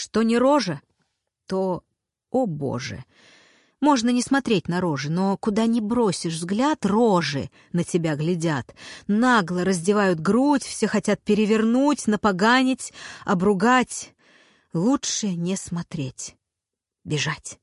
Что не рожа, то, о боже, можно не смотреть на рожи, но куда ни бросишь взгляд, рожи на тебя глядят. Нагло раздевают грудь, все хотят перевернуть, напоганить, обругать. Лучше не смотреть. Бежать.